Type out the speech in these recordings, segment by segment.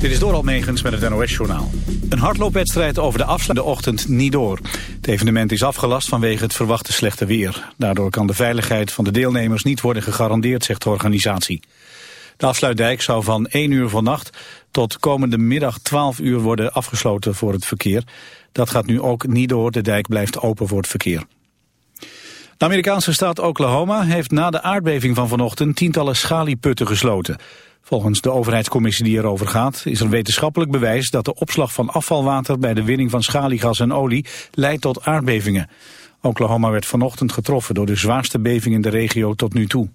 Dit is Doral Megens met het NOS-journaal. Een hardloopwedstrijd over de afsluitende ochtend niet door. Het evenement is afgelast vanwege het verwachte slechte weer. Daardoor kan de veiligheid van de deelnemers niet worden gegarandeerd, zegt de organisatie. De afsluitdijk zou van 1 uur vannacht tot komende middag 12 uur worden afgesloten voor het verkeer. Dat gaat nu ook niet door, de dijk blijft open voor het verkeer. De Amerikaanse staat Oklahoma heeft na de aardbeving van vanochtend tientallen schalieputten gesloten. Volgens de overheidscommissie die erover gaat is er wetenschappelijk bewijs dat de opslag van afvalwater bij de winning van schaliegas en olie leidt tot aardbevingen. Oklahoma werd vanochtend getroffen door de zwaarste beving in de regio tot nu toe.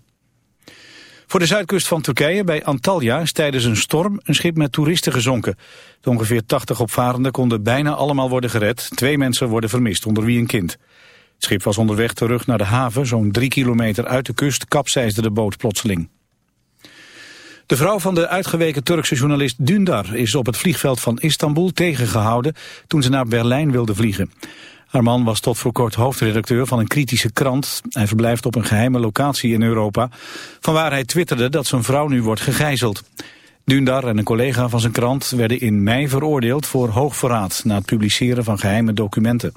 Voor de zuidkust van Turkije, bij Antalya, is tijdens een storm een schip met toeristen gezonken. De ongeveer 80 opvarenden konden bijna allemaal worden gered. Twee mensen worden vermist, onder wie een kind. Het schip was onderweg terug naar de haven, zo'n drie kilometer uit de kust, kapseisde de boot plotseling. De vrouw van de uitgeweken Turkse journalist Dündar is op het vliegveld van Istanbul tegengehouden toen ze naar Berlijn wilde vliegen. Haar man was tot voor kort hoofdredacteur van een kritische krant. Hij verblijft op een geheime locatie in Europa, vanwaar hij twitterde dat zijn vrouw nu wordt gegijzeld. Dündar en een collega van zijn krant werden in mei veroordeeld voor hoogverraad na het publiceren van geheime documenten.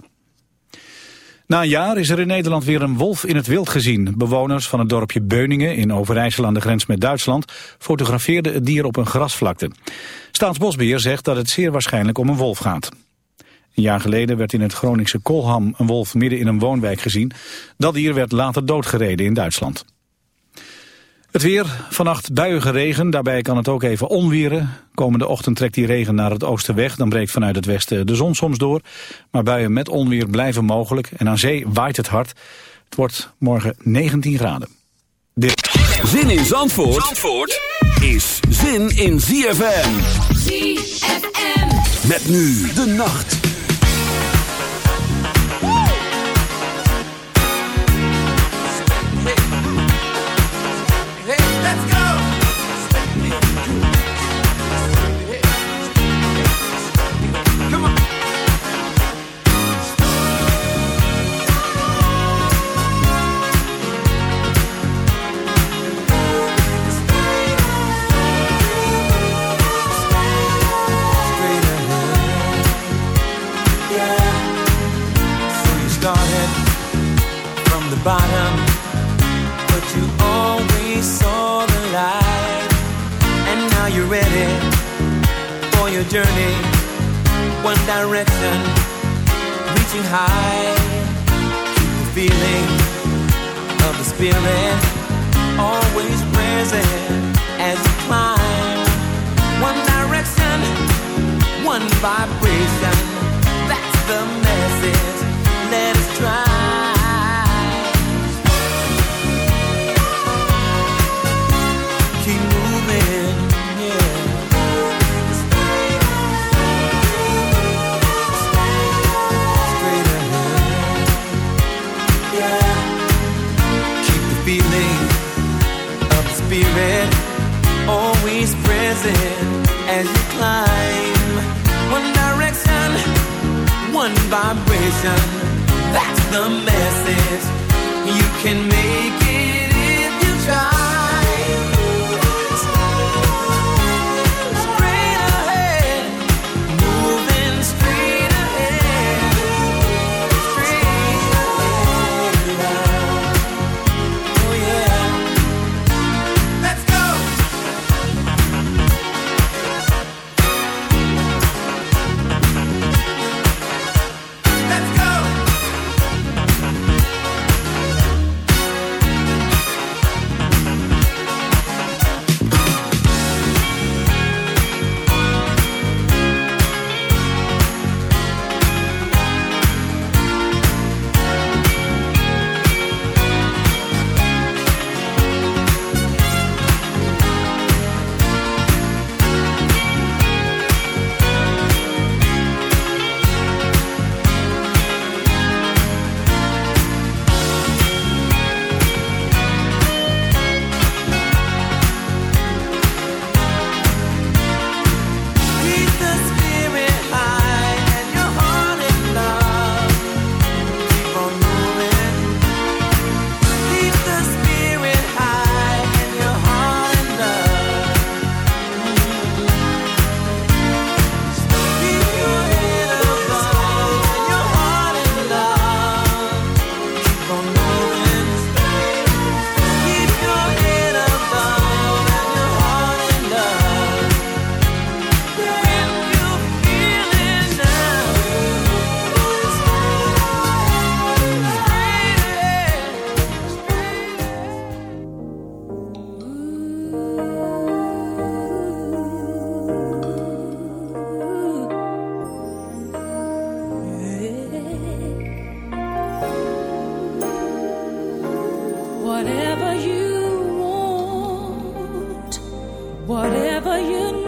Na een jaar is er in Nederland weer een wolf in het wild gezien. Bewoners van het dorpje Beuningen in Overijssel aan de grens met Duitsland fotografeerden het dier op een grasvlakte. Staatsbosbeheer zegt dat het zeer waarschijnlijk om een wolf gaat. Een jaar geleden werd in het Groningse Kolham een wolf midden in een woonwijk gezien. Dat dier werd later doodgereden in Duitsland. Het weer, vannacht buiige regen, daarbij kan het ook even onweren. Komende ochtend trekt die regen naar het oosten weg, dan breekt vanuit het westen de zon soms door. Maar buien met onweer blijven mogelijk en aan zee waait het hard. Het wordt morgen 19 graden. Zin in Zandvoort, Zandvoort is zin in ZFM. ZFM. Met nu de nacht. whatever you want, whatever you need.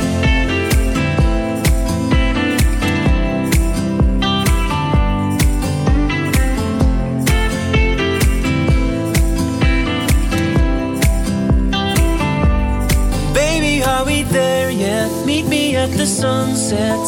Sunset.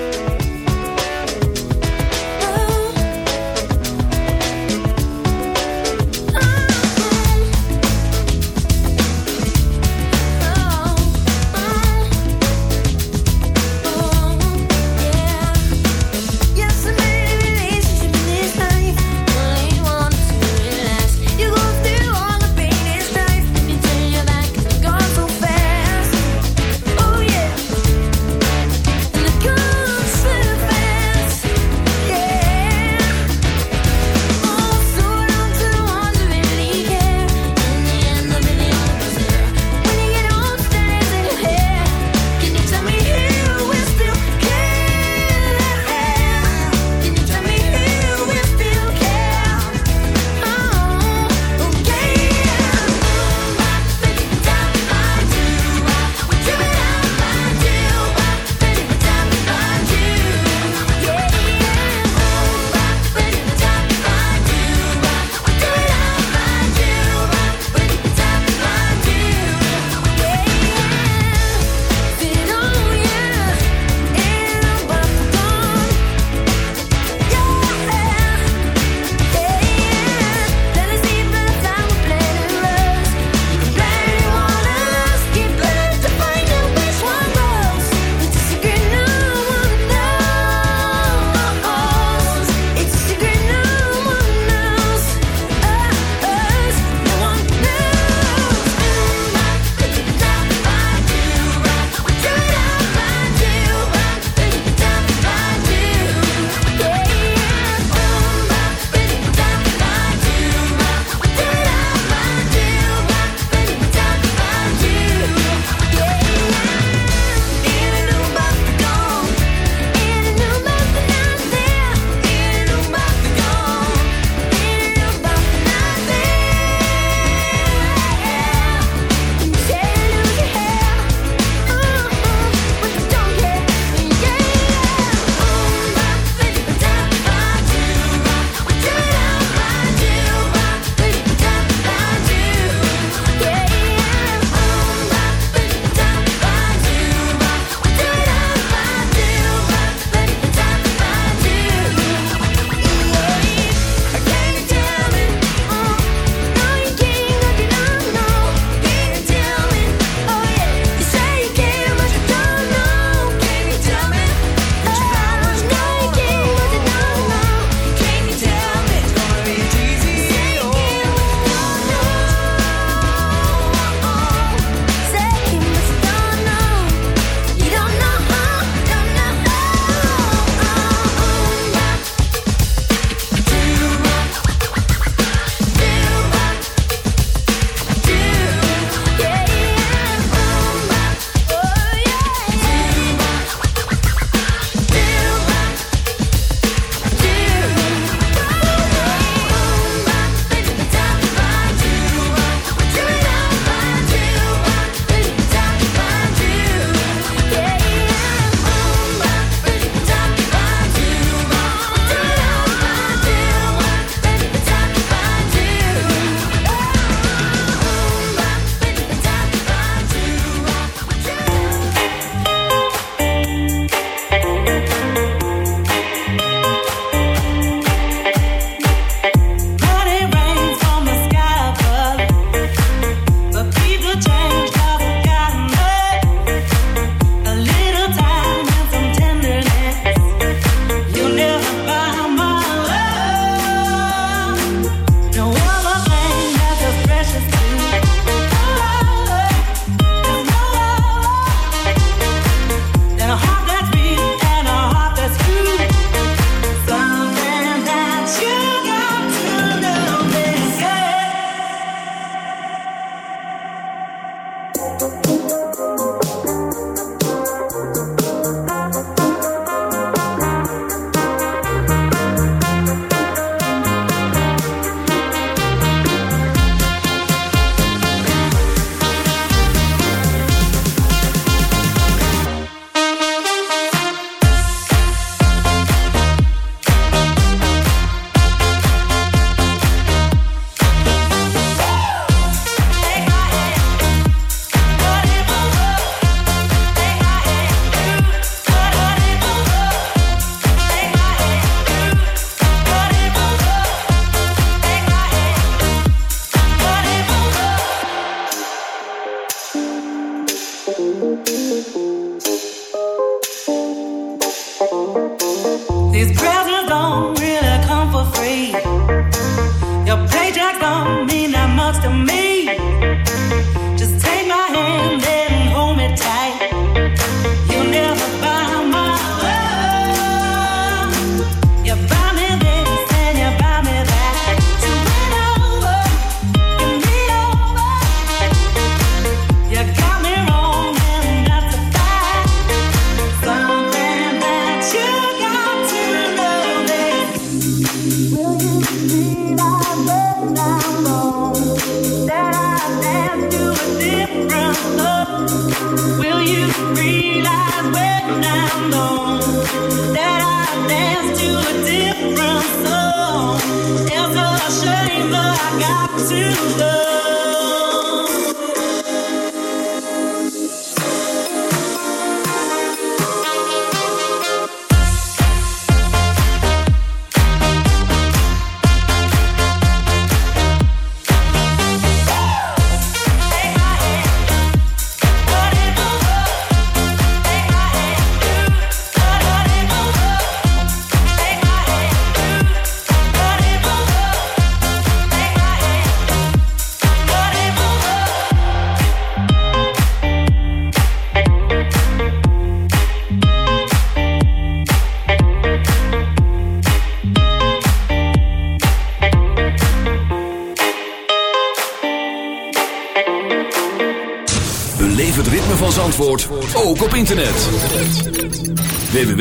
to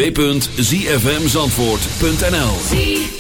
www.zfmzandvoort.nl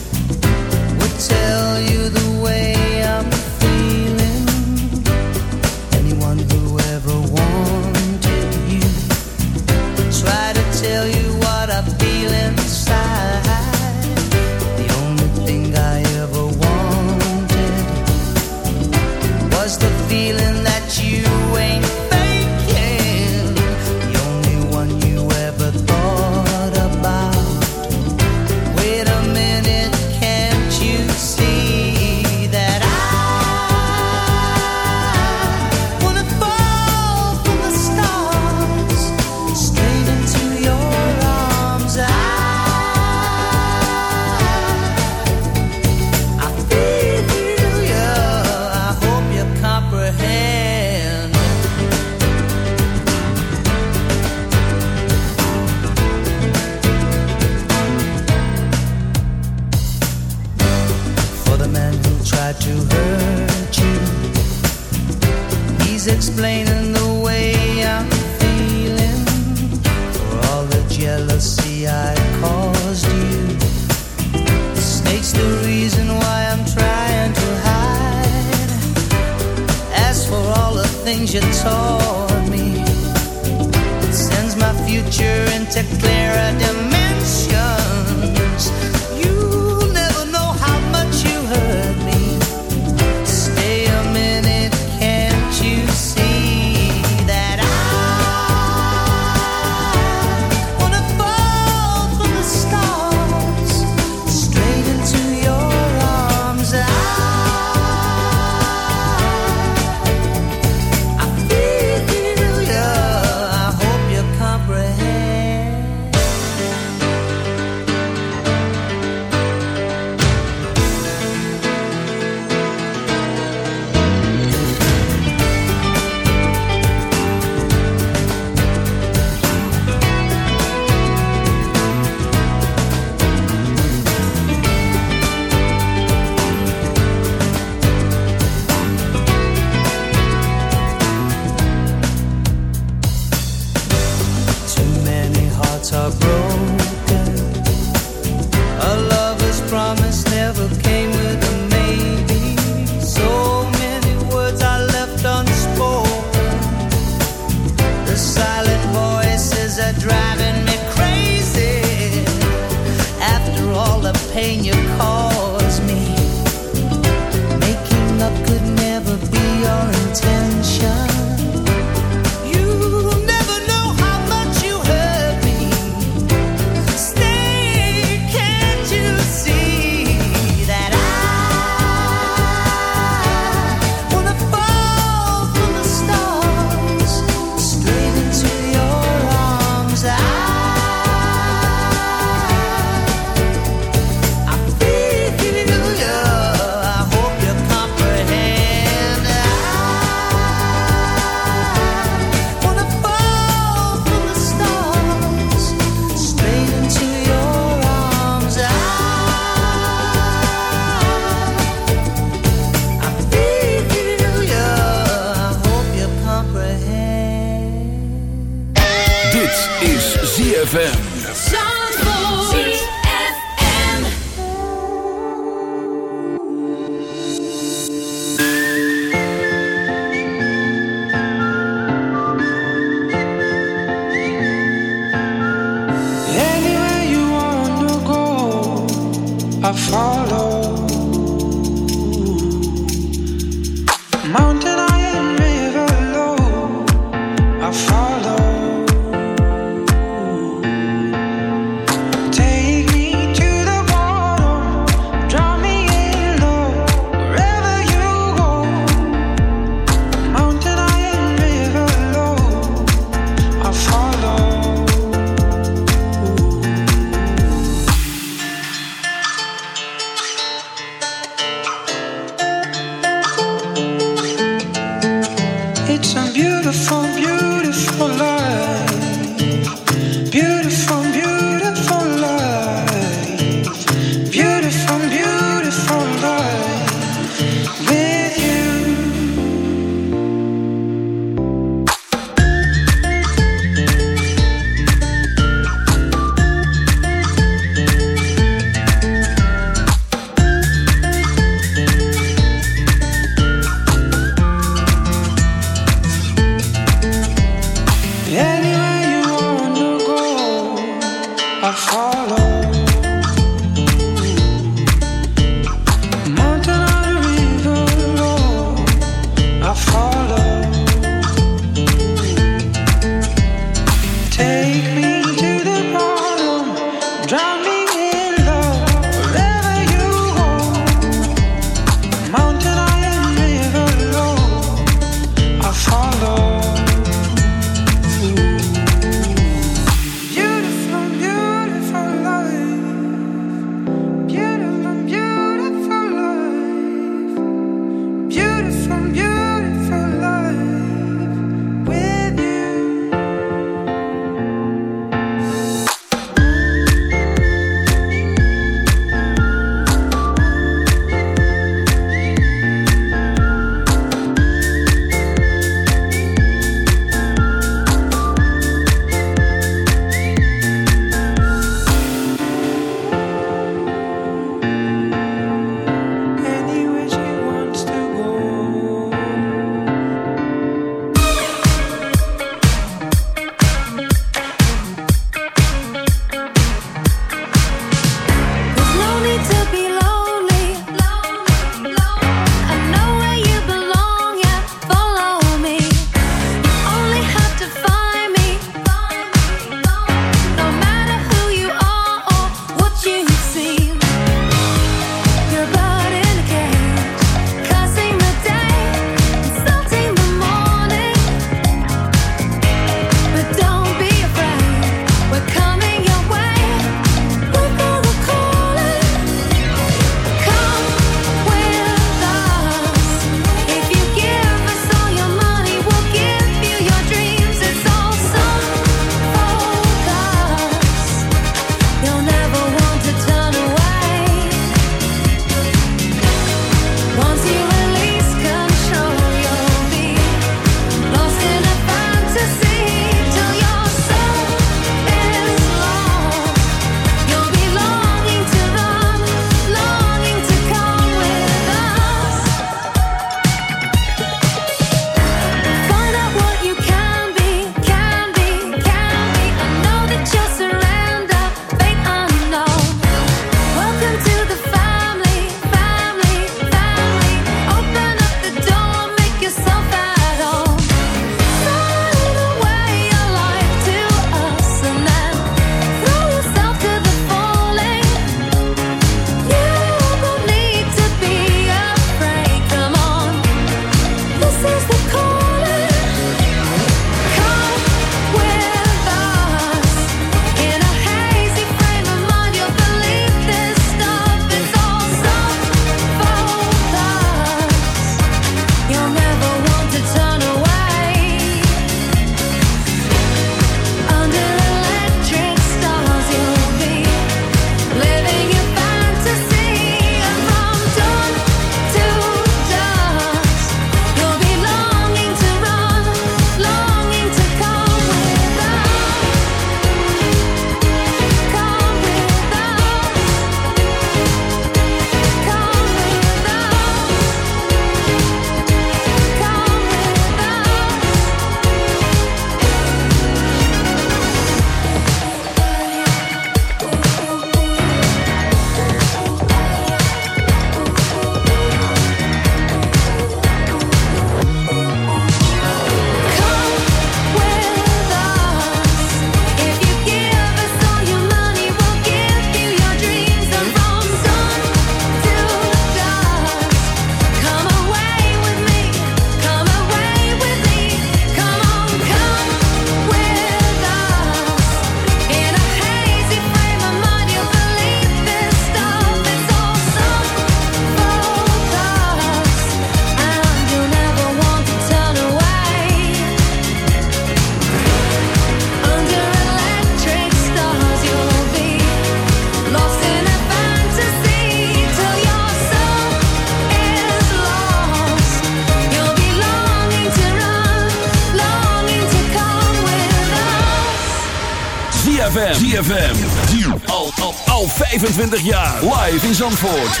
ZFM. ZFM. Al, al, al 25 jaar. Live in Zandvoort.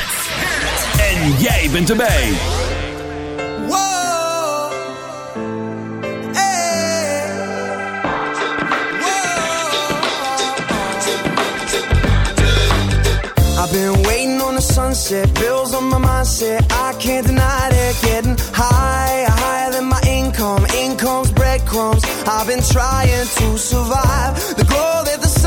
En jij bent erbij. I've been waiting on the sunset, bills on my mindset. I can't deny it. Getting higher, higher than my income. Income's breadcrumbs. I've been trying to survive. The glow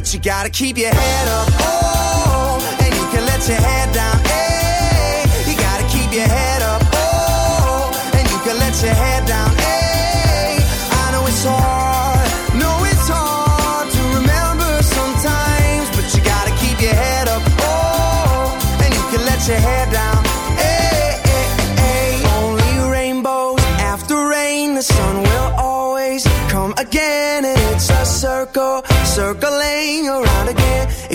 But you gotta keep your head up. Oh, and you can let your head down. Hey,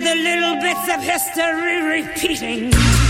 the little bits of history repeating.